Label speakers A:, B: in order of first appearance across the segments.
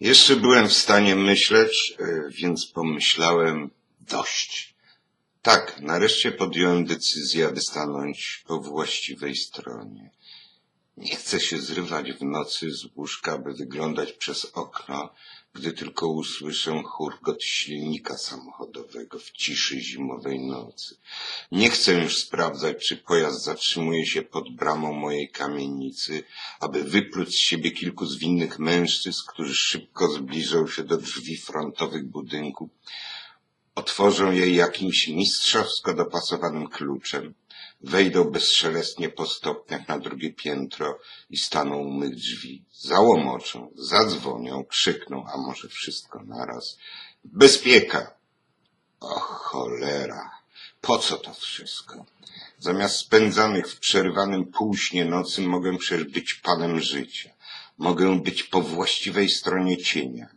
A: Jeszcze byłem w stanie myśleć, e, więc pomyślałem dość. Tak, nareszcie podjąłem decyzję, aby stanąć po właściwej stronie. Nie chcę się zrywać w nocy z łóżka, by wyglądać przez okno, gdy tylko usłyszę churgot silnika samochodowego w ciszy zimowej nocy. Nie chcę już sprawdzać, czy pojazd zatrzymuje się pod bramą mojej kamienicy, aby wypluć z siebie kilku zwinnych mężczyzn, którzy szybko zbliżą się do drzwi frontowych budynku, otworzą je jakimś mistrzowsko dopasowanym kluczem, wejdą bezszelestnie po stopniach na drugie piętro i staną u mych drzwi. Załomoczą, zadzwonią, krzykną, a może wszystko naraz. Bezpieka! O cholera! Po co to wszystko? Zamiast spędzanych w przerywanym półśnie nocy mogę przecież być panem życia. Mogę być po właściwej stronie cienia.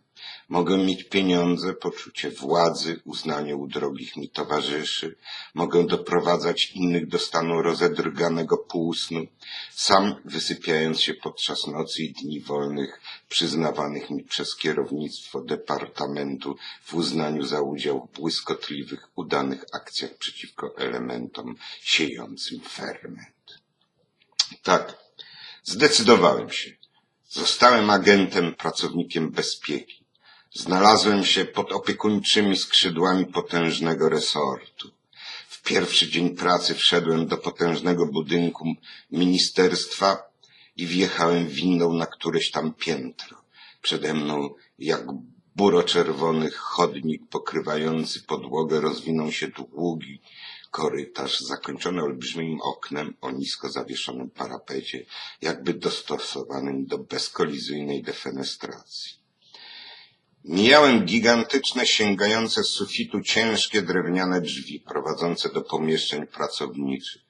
A: Mogę mieć pieniądze, poczucie władzy, uznanie u drogich mi towarzyszy. Mogę doprowadzać innych do stanu rozedrganego półsnu, sam wysypiając się podczas nocy i dni wolnych przyznawanych mi przez kierownictwo departamentu w uznaniu za udział w błyskotliwych, udanych akcjach przeciwko elementom siejącym ferment. Tak, zdecydowałem się. Zostałem agentem, pracownikiem bezpieki. Znalazłem się pod opiekuńczymi skrzydłami potężnego resortu. W pierwszy dzień pracy wszedłem do potężnego budynku ministerstwa i wjechałem windą na któreś tam piętro. Przede mną, jak buro-czerwony chodnik pokrywający podłogę, rozwinął się długi korytarz zakończony olbrzymim oknem o nisko zawieszonym parapecie, jakby dostosowanym do bezkolizyjnej defenestracji. Mijałem gigantyczne, sięgające sufitu ciężkie drewniane drzwi prowadzące do pomieszczeń pracowniczych.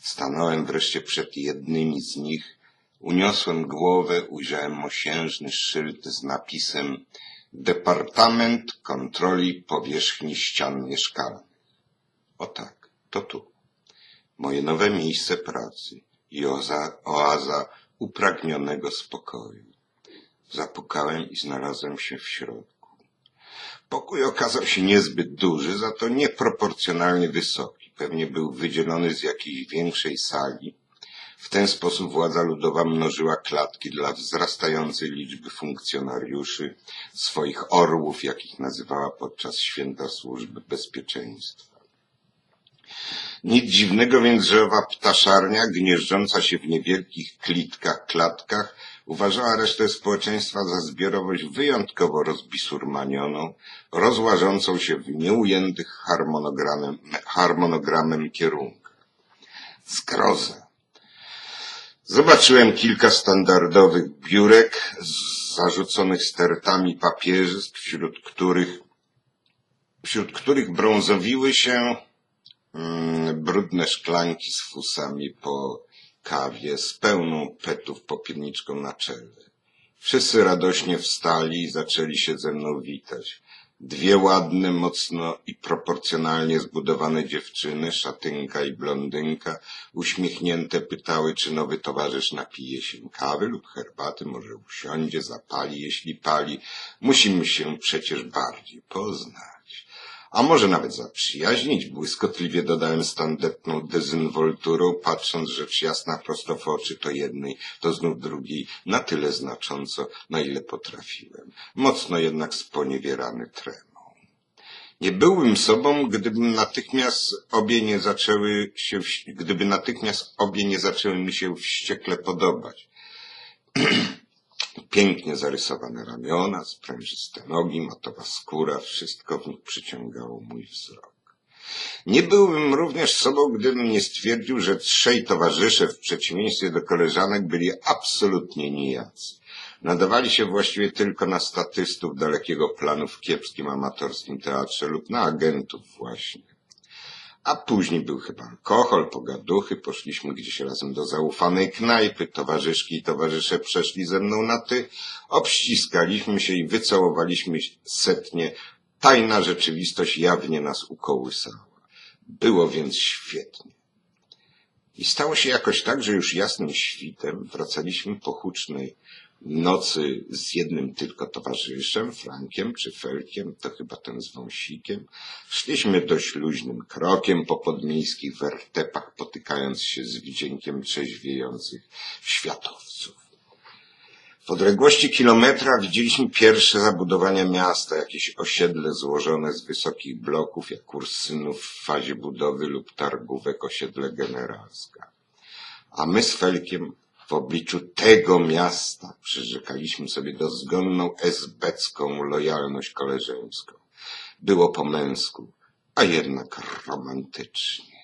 A: Stanąłem wreszcie przed jednymi z nich, uniosłem głowę, ujrzałem mosiężny szyld z napisem Departament Kontroli Powierzchni Ścian Mieszkalnych. O tak, to tu. Moje nowe miejsce pracy i oaza upragnionego spokoju. Zapukałem i znalazłem się w środku. Pokój okazał się niezbyt duży, za to nieproporcjonalnie wysoki. Pewnie był wydzielony z jakiejś większej sali. W ten sposób władza ludowa mnożyła klatki dla wzrastającej liczby funkcjonariuszy, swoich orłów, jakich nazywała podczas święta służby bezpieczeństwa. Nic dziwnego więc, że owa ptaszarnia, gnieżdżąca się w niewielkich klitkach, klatkach, uważała resztę społeczeństwa za zbiorowość wyjątkowo rozbisurmanioną, rozłażącą się w nieujętych harmonogramem, harmonogramem kierunkach. Zgroza. Zobaczyłem kilka standardowych biurek zarzuconych stertami papieży, wśród których, wśród których brązowiły się brudne szklanki z fusami po kawie z pełną petów popierniczką na czele. Wszyscy radośnie wstali i zaczęli się ze mną witać. Dwie ładne, mocno i proporcjonalnie zbudowane dziewczyny, szatynka i blondynka, uśmiechnięte pytały, czy nowy towarzysz napije się kawy lub herbaty, może usiądzie, zapali, jeśli pali. Musimy się przecież bardziej poznać. A może nawet zaprzyjaźnić, błyskotliwie dodałem z tandetną dezynwolturą, patrząc rzecz jasna prosto w oczy to jednej, to znów drugiej, na tyle znacząco, na ile potrafiłem. Mocno jednak sponiewierany tremą. Nie byłbym sobą, gdybym natychmiast obie nie zaczęły się, gdyby natychmiast obie nie zaczęły mi się wściekle podobać. Pięknie zarysowane ramiona, sprężyste nogi, matowa skóra, wszystko w nich przyciągało mój wzrok. Nie byłbym również sobą, gdybym nie stwierdził, że trzej towarzysze w przeciwieństwie do koleżanek byli absolutnie nijacy. Nadawali się właściwie tylko na statystów dalekiego planu w kiepskim amatorskim teatrze lub na agentów właśnie. A później był chyba alkohol, pogaduchy, poszliśmy gdzieś razem do zaufanej knajpy, towarzyszki i towarzysze przeszli ze mną na ty, obściskaliśmy się i wycałowaliśmy setnie. Tajna rzeczywistość jawnie nas ukołysała. Było więc świetnie. I stało się jakoś tak, że już jasnym świtem wracaliśmy po hucznej nocy z jednym tylko towarzyszem, Frankiem czy Felkiem, to chyba ten z wąsikiem. Szliśmy dość luźnym krokiem po podmiejskich wertepach, potykając się z wdziękiem trzeźwiejących światowców. W odległości kilometra widzieliśmy pierwsze zabudowania miasta, jakieś osiedle złożone z wysokich bloków, jak kursynów w fazie budowy lub targówek osiedle generalska. A my z Felkiem w obliczu tego miasta przyrzekaliśmy sobie dozgonną esbecką lojalność koleżeńską. Było po męsku, a jednak romantycznie.